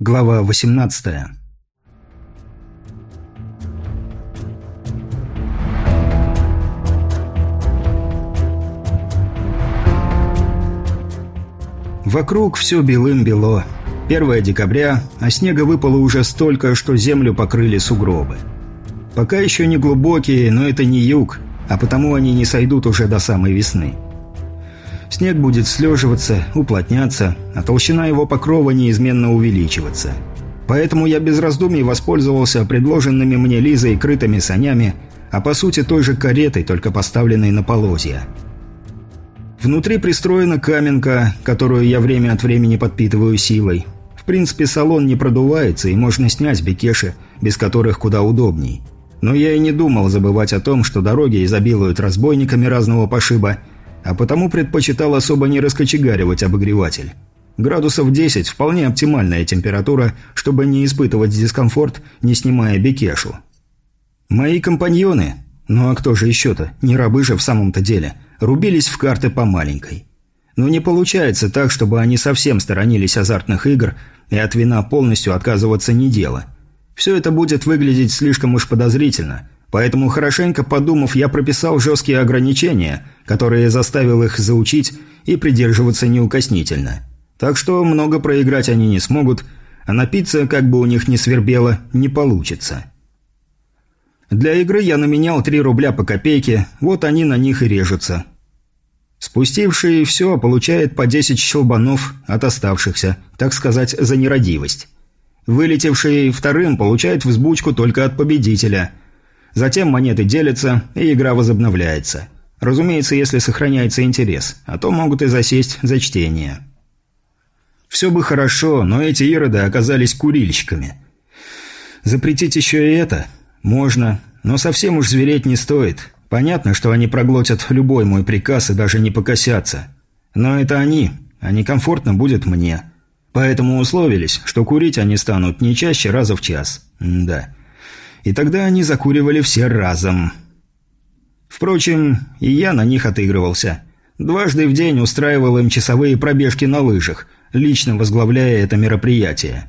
Глава 18 Вокруг все белым-бело. 1 декабря, а снега выпало уже столько, что землю покрыли сугробы. Пока еще не глубокие, но это не юг, а потому они не сойдут уже до самой весны. Снег будет слеживаться, уплотняться, а толщина его покрова неизменно увеличиваться. Поэтому я без раздумий воспользовался предложенными мне Лизой крытыми санями, а по сути той же каретой, только поставленной на полозья. Внутри пристроена каменка, которую я время от времени подпитываю силой. В принципе, салон не продувается и можно снять бекеши, без которых куда удобней. Но я и не думал забывать о том, что дороги изобилуют разбойниками разного пошиба – а потому предпочитал особо не раскочегаривать обогреватель. Градусов 10 – вполне оптимальная температура, чтобы не испытывать дискомфорт, не снимая бекешу. Мои компаньоны, ну а кто же еще-то, не рабы же в самом-то деле, рубились в карты по маленькой. Но не получается так, чтобы они совсем сторонились азартных игр, и от вина полностью отказываться не дело. Все это будет выглядеть слишком уж подозрительно – Поэтому, хорошенько подумав, я прописал жесткие ограничения, которые заставил их заучить и придерживаться неукоснительно. Так что много проиграть они не смогут, а напиться, как бы у них ни свербело, не получится. Для игры я наменял 3 рубля по копейке, вот они на них и режутся. Спустивший все получает по 10 щелбанов от оставшихся, так сказать, за нерадивость. Вылетевший вторым получает взбучку только от победителя – Затем монеты делятся, и игра возобновляется. Разумеется, если сохраняется интерес, а то могут и засесть за чтение. Все бы хорошо, но эти ироды оказались курильщиками. Запретить еще и это? Можно, но совсем уж звереть не стоит. Понятно, что они проглотят любой мой приказ и даже не покосятся. Но это они, а некомфортно будет мне. Поэтому условились, что курить они станут не чаще раза в час. М да и тогда они закуривали все разом. Впрочем, и я на них отыгрывался. Дважды в день устраивал им часовые пробежки на лыжах, лично возглавляя это мероприятие.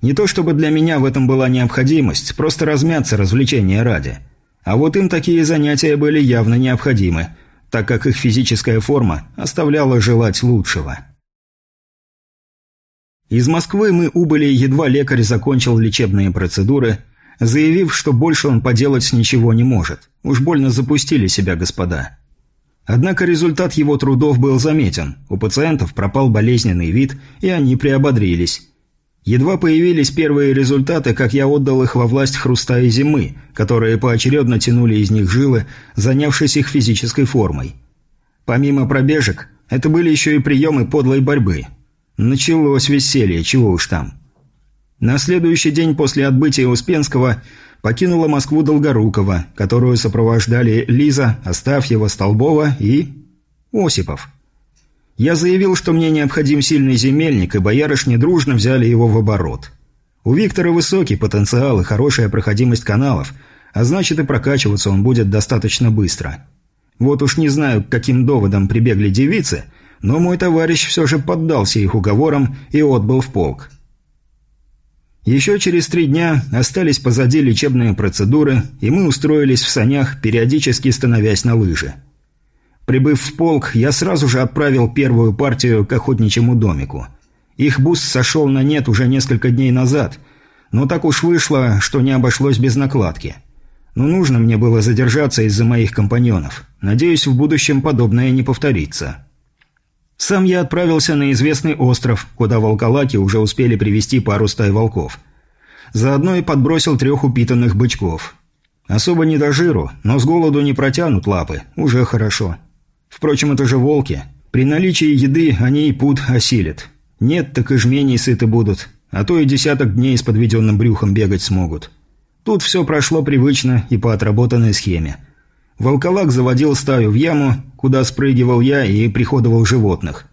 Не то чтобы для меня в этом была необходимость, просто размяться развлечения ради. А вот им такие занятия были явно необходимы, так как их физическая форма оставляла желать лучшего. Из Москвы мы убыли, едва лекарь закончил лечебные процедуры – заявив, что больше он поделать ничего не может. Уж больно запустили себя господа. Однако результат его трудов был заметен. У пациентов пропал болезненный вид, и они приободрились. Едва появились первые результаты, как я отдал их во власть хруста и зимы, которые поочередно тянули из них жилы, занявшись их физической формой. Помимо пробежек, это были еще и приемы подлой борьбы. Началось веселье, чего уж там. На следующий день после отбытия Успенского покинула Москву Долгорукова, которую сопровождали Лиза, Астафьева, Столбова и... Осипов. Я заявил, что мне необходим сильный земельник, и боярышни дружно взяли его в оборот. У Виктора высокий потенциал и хорошая проходимость каналов, а значит и прокачиваться он будет достаточно быстро. Вот уж не знаю, к каким доводам прибегли девицы, но мой товарищ все же поддался их уговорам и отбыл в полк. Еще через три дня остались позади лечебные процедуры, и мы устроились в санях, периодически становясь на лыжи. Прибыв в полк, я сразу же отправил первую партию к охотничьему домику. Их буст сошел на нет уже несколько дней назад, но так уж вышло, что не обошлось без накладки. Но нужно мне было задержаться из-за моих компаньонов. Надеюсь, в будущем подобное не повторится. Сам я отправился на известный остров, куда волколаки уже успели привести пару стай волков. Заодно и подбросил трех упитанных бычков. Особо не до жиру, но с голоду не протянут лапы, уже хорошо. Впрочем, это же волки. При наличии еды они и пут осилят. Нет, так и жменей сыты будут, а то и десяток дней с подведенным брюхом бегать смогут. Тут все прошло привычно и по отработанной схеме – Волколак заводил стаю в яму, куда спрыгивал я и приходовал животных.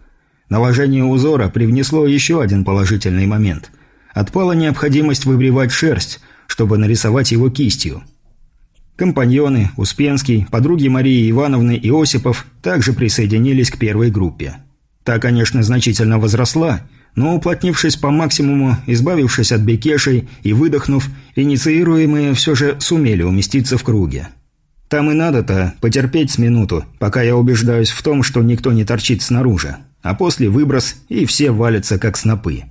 Наложение узора привнесло еще один положительный момент. Отпала необходимость выбривать шерсть, чтобы нарисовать его кистью. Компаньоны, Успенский, подруги Марии Ивановны и Осипов также присоединились к первой группе. Та, конечно, значительно возросла, но уплотнившись по максимуму, избавившись от бекешей и выдохнув, инициируемые все же сумели уместиться в круге. Там и надо-то потерпеть с минуту, пока я убеждаюсь в том, что никто не торчит снаружи, а после выброс, и все валятся как снопы.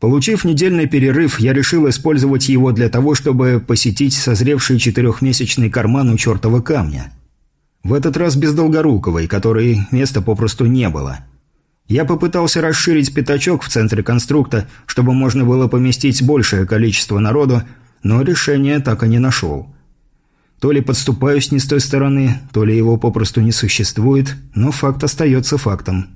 Получив недельный перерыв, я решил использовать его для того, чтобы посетить созревший четырехмесячный карман у чертова камня. В этот раз без Долгоруковой, которой места попросту не было – я попытался расширить пятачок в центре конструкта, чтобы можно было поместить большее количество народу, но решения так и не нашел. То ли подступаюсь не с той стороны, то ли его попросту не существует, но факт остается фактом.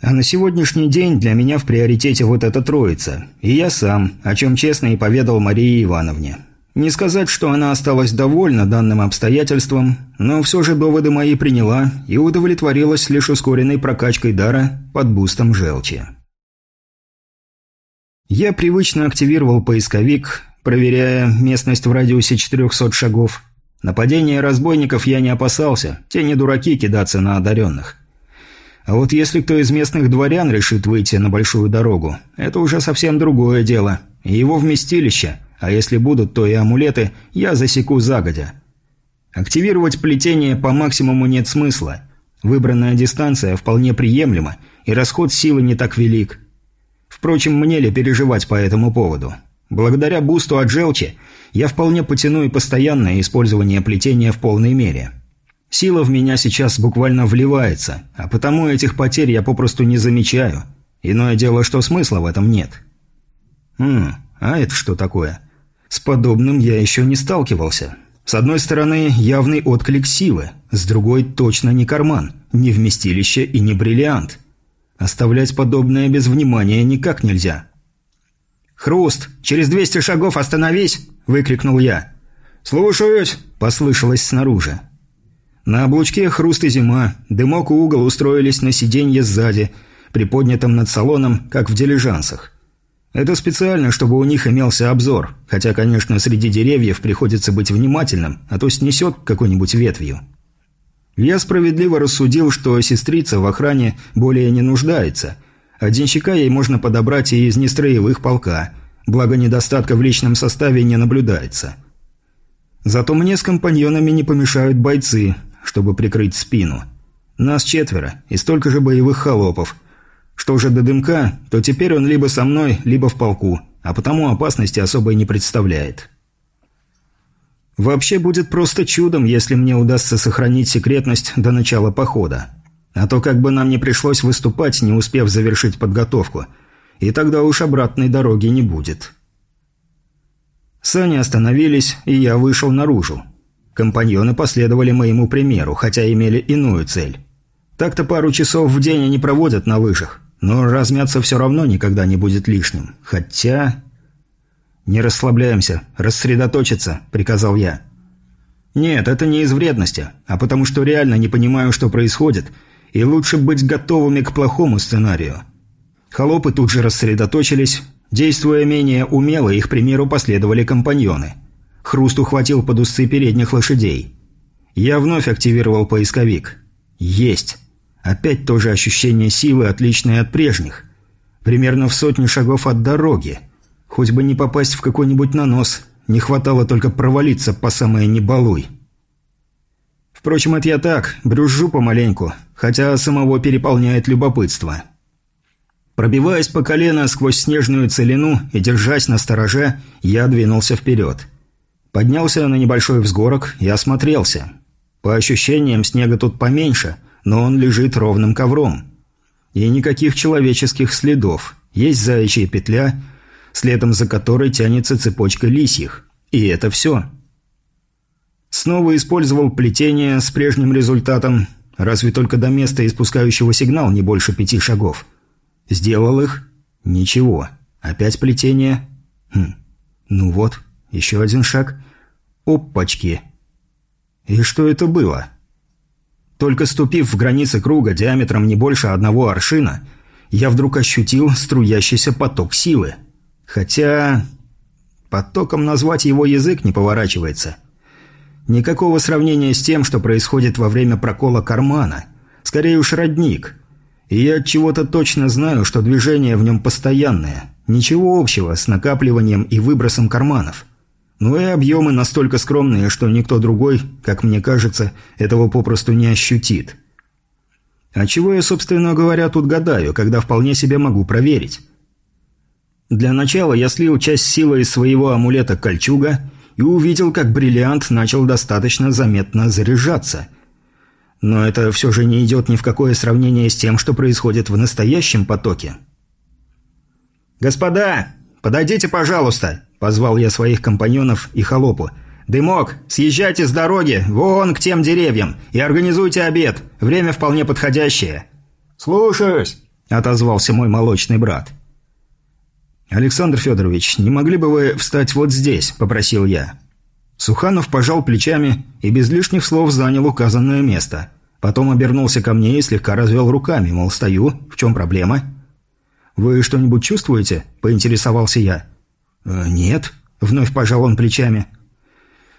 А на сегодняшний день для меня в приоритете вот эта троица. И я сам, о чем честно и поведал Марии Ивановне. Не сказать, что она осталась довольна данным обстоятельством, но все же доводы мои приняла и удовлетворилась лишь ускоренной прокачкой дара под бустом желчи. Я привычно активировал поисковик, проверяя местность в радиусе 400 шагов. Нападения разбойников я не опасался, те не дураки кидаться на одаренных. А вот если кто из местных дворян решит выйти на большую дорогу, это уже совсем другое дело. И его вместилище – а если будут, то и амулеты я засеку загодя. Активировать плетение по максимуму нет смысла. Выбранная дистанция вполне приемлема, и расход силы не так велик. Впрочем, мне ли переживать по этому поводу? Благодаря бусту от желчи я вполне потяну и постоянное использование плетения в полной мере. Сила в меня сейчас буквально вливается, а потому этих потерь я попросту не замечаю. Иное дело, что смысла в этом нет. Хм, а это что такое? С подобным я еще не сталкивался. С одной стороны, явный отклик силы, с другой – точно не карман, не вместилище и не бриллиант. Оставлять подобное без внимания никак нельзя. «Хруст! Через двести шагов остановись!» – выкрикнул я. «Слушаюсь!» – послышалось снаружи. На облучке хруст и зима, дымок и угол устроились на сиденье сзади, приподнятом над салоном, как в дилижансах. Это специально, чтобы у них имелся обзор, хотя, конечно, среди деревьев приходится быть внимательным, а то снесет какой-нибудь ветвью. Я справедливо рассудил, что сестрица в охране более не нуждается, а денщика ей можно подобрать и из нестроевых полка, благо недостатка в личном составе не наблюдается. Зато мне с компаньонами не помешают бойцы, чтобы прикрыть спину. Нас четверо и столько же боевых холопов – что же до дымка, то теперь он либо со мной, либо в полку, а потому опасности особой не представляет. Вообще будет просто чудом, если мне удастся сохранить секретность до начала похода. А то как бы нам не пришлось выступать, не успев завершить подготовку. И тогда уж обратной дороги не будет. Сани остановились, и я вышел наружу. Компаньоны последовали моему примеру, хотя имели иную цель. Так-то пару часов в день они проводят на лыжах, но размяться все равно никогда не будет лишним. Хотя... «Не расслабляемся, рассредоточиться», — приказал я. «Нет, это не из вредности, а потому что реально не понимаю, что происходит, и лучше быть готовыми к плохому сценарию». Холопы тут же рассредоточились. Действуя менее умело, их примеру последовали компаньоны. Хруст ухватил под усы передних лошадей. Я вновь активировал поисковик. «Есть!» Опять то же ощущение силы, отличное от прежних. Примерно в сотню шагов от дороги. Хоть бы не попасть в какой-нибудь нанос. Не хватало только провалиться по самое небалуй. Впрочем, это я так, брюзжу помаленьку, хотя самого переполняет любопытство. Пробиваясь по колено сквозь снежную целину и держась на стороже, я двинулся вперед. Поднялся на небольшой взгорок и осмотрелся. По ощущениям, снега тут поменьше, но он лежит ровным ковром. И никаких человеческих следов. Есть заячья петля, следом за которой тянется цепочка лисьих. И это все. Снова использовал плетение с прежним результатом, разве только до места испускающего сигнал не больше пяти шагов. Сделал их? Ничего. Опять плетение? Хм. Ну вот, еще один шаг. Опачки. И что это было? Только ступив в границы круга диаметром не больше одного аршина, я вдруг ощутил струящийся поток силы. Хотя... Потоком назвать его язык не поворачивается. Никакого сравнения с тем, что происходит во время прокола кармана. Скорее уж родник. И я от чего-то точно знаю, что движение в нем постоянное. Ничего общего с накапливанием и выбросом карманов. Ну и объемы настолько скромные, что никто другой, как мне кажется, этого попросту не ощутит. А чего я, собственно говоря, тут гадаю, когда вполне себе могу проверить? Для начала я слил часть силы из своего амулета кольчуга и увидел, как бриллиант начал достаточно заметно заряжаться. Но это все же не идет ни в какое сравнение с тем, что происходит в настоящем потоке. «Господа, подойдите, пожалуйста!» – позвал я своих компаньонов и холопу. «Дымок, съезжайте с дороги, вон к тем деревьям, и организуйте обед. Время вполне подходящее». «Слушаюсь!» – отозвался мой молочный брат. «Александр Федорович, не могли бы вы встать вот здесь?» – попросил я. Суханов пожал плечами и без лишних слов занял указанное место. Потом обернулся ко мне и слегка развел руками, мол, стою, в чем проблема? «Вы что-нибудь чувствуете?» – поинтересовался я. «Э, «Нет», – вновь пожал он плечами.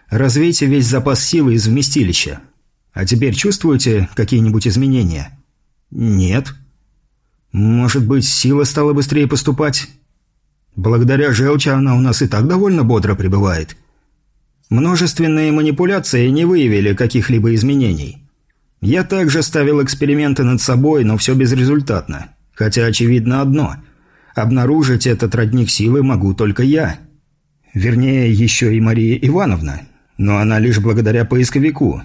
«Развейте весь запас силы из вместилища. А теперь чувствуете какие-нибудь изменения?» «Нет». «Может быть, сила стала быстрее поступать?» Благодаря желчи она у нас и так довольно бодро пребывает. Множественные манипуляции не выявили каких-либо изменений. Я также ставил эксперименты над собой, но все безрезультатно. Хотя очевидно одно – обнаружить этот родник силы могу только я. Вернее, еще и Мария Ивановна. Но она лишь благодаря поисковику.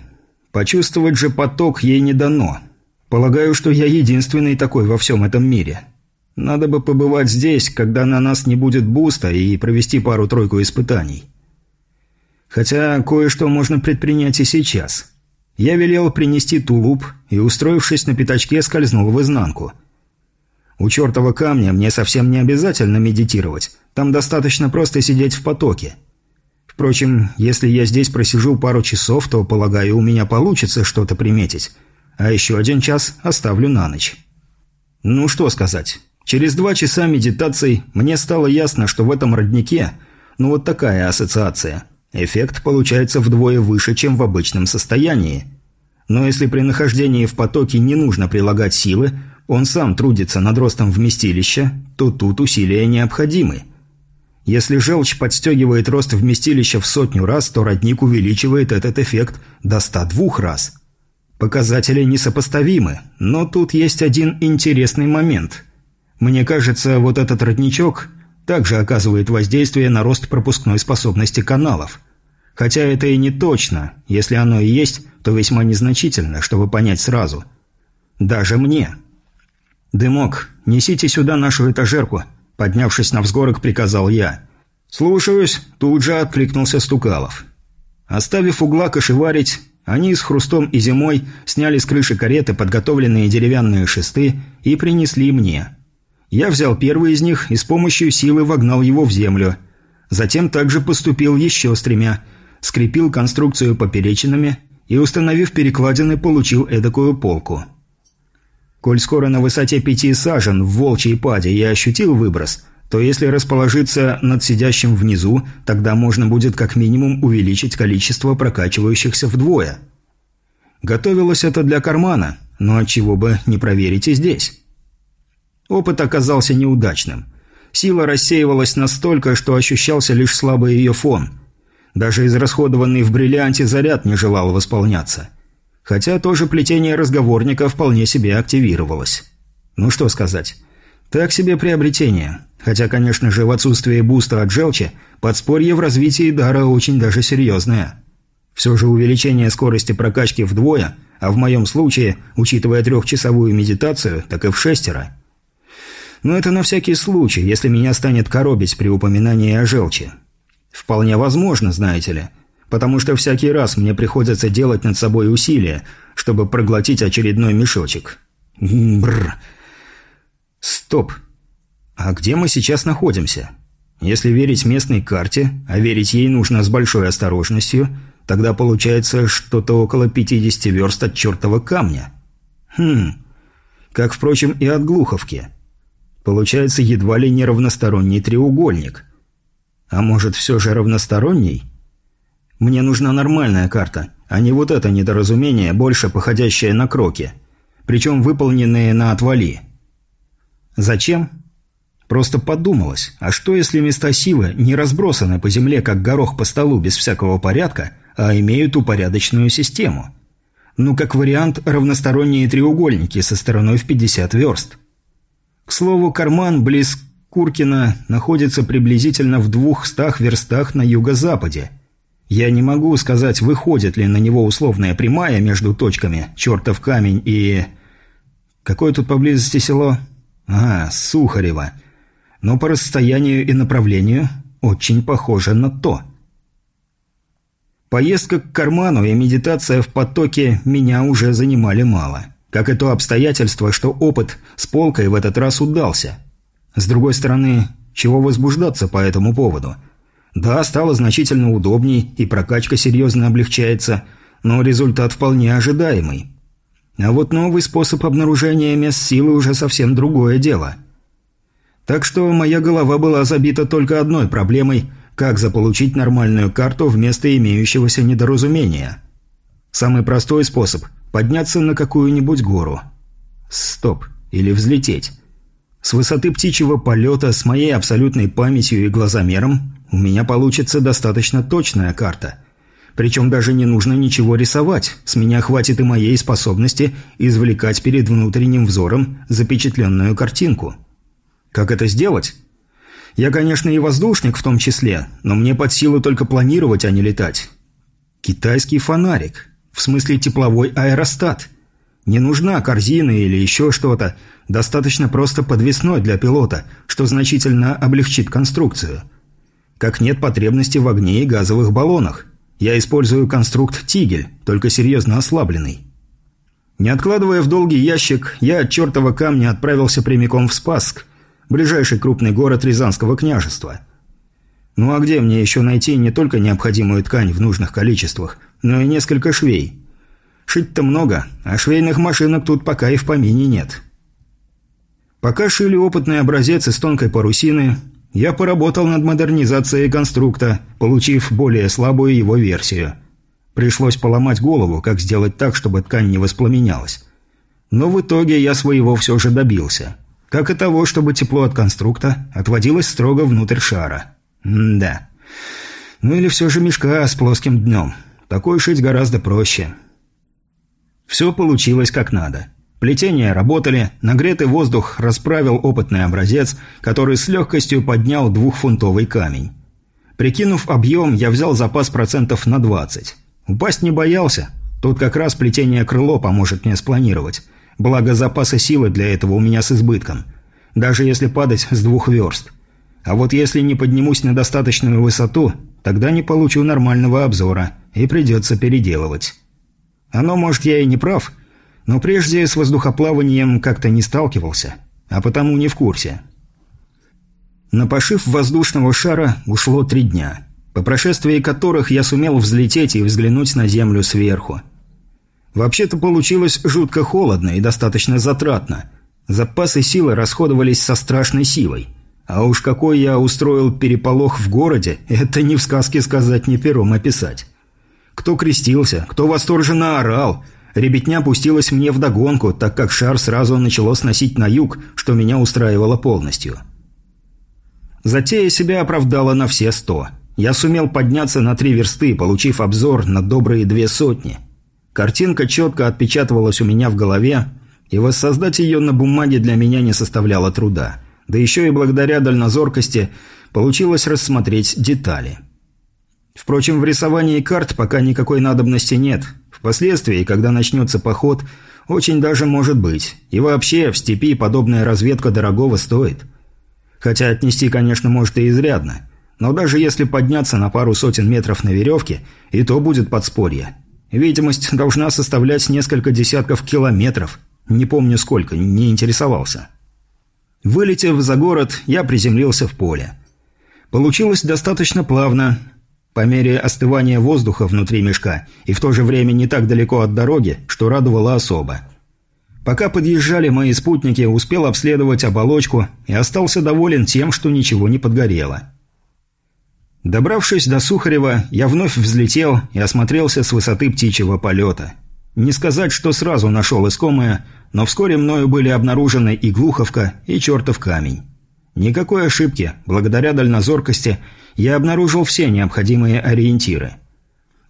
Почувствовать же поток ей не дано. Полагаю, что я единственный такой во всем этом мире. Надо бы побывать здесь, когда на нас не будет буста, и провести пару-тройку испытаний. Хотя кое-что можно предпринять и сейчас. Я велел принести тулуп и, устроившись на пятачке, скользнул в изнанку. У чертова камня мне совсем не обязательно медитировать, там достаточно просто сидеть в потоке. Впрочем, если я здесь просижу пару часов, то, полагаю, у меня получится что-то приметить, а еще один час оставлю на ночь. Ну что сказать... Через два часа медитаций мне стало ясно, что в этом роднике, ну вот такая ассоциация, эффект получается вдвое выше, чем в обычном состоянии. Но если при нахождении в потоке не нужно прилагать силы, он сам трудится над ростом вместилища, то тут усилия необходимы. Если желчь подстегивает рост вместилища в сотню раз, то родник увеличивает этот эффект до 102 раз. Показатели несопоставимы, но тут есть один интересный момент – мне кажется, вот этот родничок также оказывает воздействие на рост пропускной способности каналов. Хотя это и не точно. Если оно и есть, то весьма незначительно, чтобы понять сразу. Даже мне. «Дымок, несите сюда нашу этажерку», – поднявшись на взгорок, приказал я. «Слушаюсь», – тут же откликнулся Стукалов. Оставив угла кошеварить, они с Хрустом и Зимой сняли с крыши кареты подготовленные деревянные шесты и принесли мне – я взял первый из них и с помощью силы вогнал его в землю. Затем также поступил еще с тремя, скрепил конструкцию поперечинами и, установив перекладины, получил эдакую полку. Коль скоро на высоте пяти сажен в волчьей паде я ощутил выброс, то если расположиться над сидящим внизу, тогда можно будет как минимум увеличить количество прокачивающихся вдвое. Готовилось это для кармана, но отчего бы не проверить и здесь. Опыт оказался неудачным. Сила рассеивалась настолько, что ощущался лишь слабый ее фон. Даже израсходованный в бриллианте заряд не желал восполняться. Хотя тоже плетение разговорника вполне себе активировалось. Ну что сказать. Так себе приобретение. Хотя, конечно же, в отсутствие буста от желчи, подспорье в развитии дара очень даже серьезное. Все же увеличение скорости прокачки вдвое, а в моем случае, учитывая трехчасовую медитацию, так и в шестеро – но это на всякий случай, если меня станет коробить при упоминании о желчи. Вполне возможно, знаете ли. Потому что всякий раз мне приходится делать над собой усилия, чтобы проглотить очередной мешочек. Бррр. Стоп. А где мы сейчас находимся? Если верить местной карте, а верить ей нужно с большой осторожностью, тогда получается что-то около 50 верст от чертова камня. Хм. Как, впрочем, и от Глуховки. Получается едва ли не равносторонний треугольник. А может, все же равносторонний? Мне нужна нормальная карта, а не вот это недоразумение, больше походящее на кроки. причем выполненные на отвали. Зачем? Просто подумалось, а что если места силы не разбросаны по земле, как горох по столу без всякого порядка, а имеют упорядоченную систему? Ну, как вариант, равносторонние треугольники со стороной в 50 верст. К слову, карман близ Куркина находится приблизительно в двухстах верстах на юго-западе. Я не могу сказать, выходит ли на него условная прямая между точками «Чертов камень» и... Какое тут поблизости село? А, Сухарево. Но по расстоянию и направлению очень похоже на то. Поездка к карману и медитация в потоке меня уже занимали мало. Как и то обстоятельство, что опыт с полкой в этот раз удался – с другой стороны, чего возбуждаться по этому поводу? Да, стало значительно удобней, и прокачка серьезно облегчается, но результат вполне ожидаемый. А вот новый способ обнаружения мест силы уже совсем другое дело. Так что моя голова была забита только одной проблемой – как заполучить нормальную карту вместо имеющегося недоразумения. Самый простой способ – подняться на какую-нибудь гору. Стоп. Или взлететь. С высоты птичьего полета, с моей абсолютной памятью и глазомером, у меня получится достаточно точная карта. Причем даже не нужно ничего рисовать, с меня хватит и моей способности извлекать перед внутренним взором запечатленную картинку. Как это сделать? Я, конечно, и воздушник в том числе, но мне под силу только планировать, а не летать. Китайский фонарик. В смысле тепловой аэростат – не нужна корзина или еще что-то, достаточно просто подвесной для пилота, что значительно облегчит конструкцию. Как нет потребности в огне и газовых баллонах. Я использую конструкт «Тигель», только серьезно ослабленный. Не откладывая в долгий ящик, я от чертова камня отправился прямиком в Спасск, ближайший крупный город Рязанского княжества. Ну а где мне еще найти не только необходимую ткань в нужных количествах, но и несколько швей – Шить-то много, а швейных машинок тут пока и в помине нет. Пока шили опытный образец из тонкой парусины, я поработал над модернизацией конструкта, получив более слабую его версию. Пришлось поломать голову, как сделать так, чтобы ткань не воспламенялась. Но в итоге я своего все же добился. Как и того, чтобы тепло от конструкта отводилось строго внутрь шара. М да. Ну или все же мешка с плоским днем. Такой шить гораздо проще. Все получилось как надо. Плетения работали, нагретый воздух расправил опытный образец, который с легкостью поднял двухфунтовый камень. Прикинув объем, я взял запас процентов на 20. Упасть не боялся. Тут как раз плетение крыло поможет мне спланировать. Благо запаса силы для этого у меня с избытком. Даже если падать с двух верст. А вот если не поднимусь на достаточную высоту, тогда не получу нормального обзора и придется переделывать. Оно, может, я и не прав, но прежде с воздухоплаванием как-то не сталкивался, а потому не в курсе. На пошив воздушного шара ушло три дня, по прошествии которых я сумел взлететь и взглянуть на Землю сверху. Вообще-то получилось жутко холодно и достаточно затратно. Запасы силы расходовались со страшной силой. А уж какой я устроил переполох в городе, это ни в сказке сказать, ни пером описать. Кто крестился, кто восторженно орал. Ребятня пустилась мне вдогонку, так как шар сразу начало сносить на юг, что меня устраивало полностью. Затея себя оправдала на все сто. Я сумел подняться на три версты, получив обзор на добрые две сотни. Картинка четко отпечатывалась у меня в голове, и воссоздать ее на бумаге для меня не составляло труда. Да еще и благодаря дальнозоркости получилось рассмотреть детали. Впрочем, в рисовании карт пока никакой надобности нет. Впоследствии, когда начнется поход, очень даже может быть. И вообще, в степи подобная разведка дорогого стоит. Хотя отнести, конечно, может и изрядно. Но даже если подняться на пару сотен метров на веревке, и то будет подспорье. Видимость должна составлять несколько десятков километров. Не помню сколько, не интересовался. Вылетев за город, я приземлился в поле. Получилось достаточно плавно, по мере остывания воздуха внутри мешка и в то же время не так далеко от дороги, что радовало особо. Пока подъезжали мои спутники, успел обследовать оболочку и остался доволен тем, что ничего не подгорело. Добравшись до Сухарева, я вновь взлетел и осмотрелся с высоты птичьего полета. Не сказать, что сразу нашел искомое, но вскоре мною были обнаружены и Глуховка, и чертов камень. Никакой ошибки, благодаря дальнозоркости, я обнаружил все необходимые ориентиры.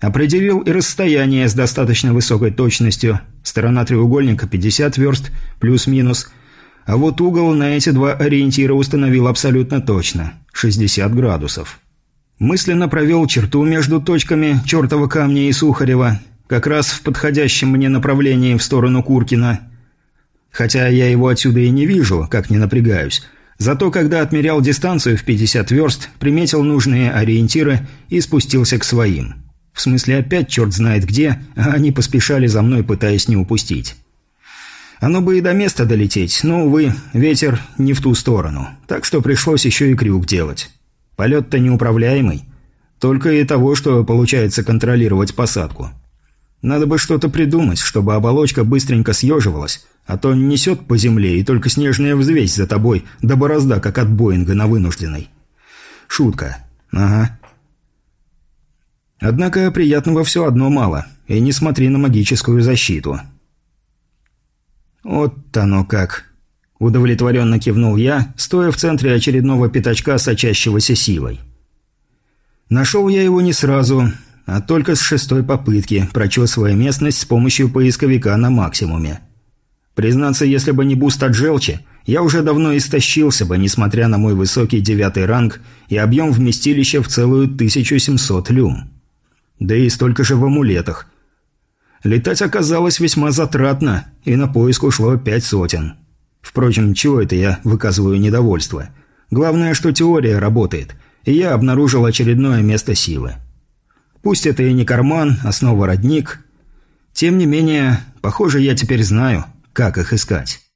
Определил и расстояние с достаточно высокой точностью, сторона треугольника 50 верст, плюс-минус, а вот угол на эти два ориентира установил абсолютно точно – 60 градусов. Мысленно провел черту между точками чертова камня и Сухарева, как раз в подходящем мне направлении в сторону Куркина. Хотя я его отсюда и не вижу, как не напрягаюсь. Зато когда отмерял дистанцию в 50 верст, приметил нужные ориентиры и спустился к своим. В смысле, опять черт знает где, а они поспешали за мной, пытаясь не упустить. Оно бы и до места долететь, но, увы, ветер не в ту сторону, так что пришлось еще и крюк делать. Полет-то неуправляемый. Только и того, что получается контролировать посадку. Надо бы что-то придумать, чтобы оболочка быстренько съеживалась, а то несет по земле и только снежная взвесь за тобой, да борозда, как от Боинга на вынужденной. Шутка. Ага. Однако приятного все одно мало, и не смотри на магическую защиту. Вот оно как. Удовлетворенно кивнул я, стоя в центре очередного пятачка, сочащегося силой. Нашел я его не сразу, а только с шестой попытки, прочесывая местность с помощью поисковика на максимуме. Признаться, если бы не буст от желчи, я уже давно истощился бы, несмотря на мой высокий девятый ранг и объем вместилища в целую 1700 люм. Да и столько же в амулетах. Летать оказалось весьма затратно, и на поиск ушло пять сотен. Впрочем, чего это я выказываю недовольство? Главное, что теория работает, и я обнаружил очередное место силы. Пусть это и не карман, а снова родник. Тем не менее, похоже, я теперь знаю, как их искать.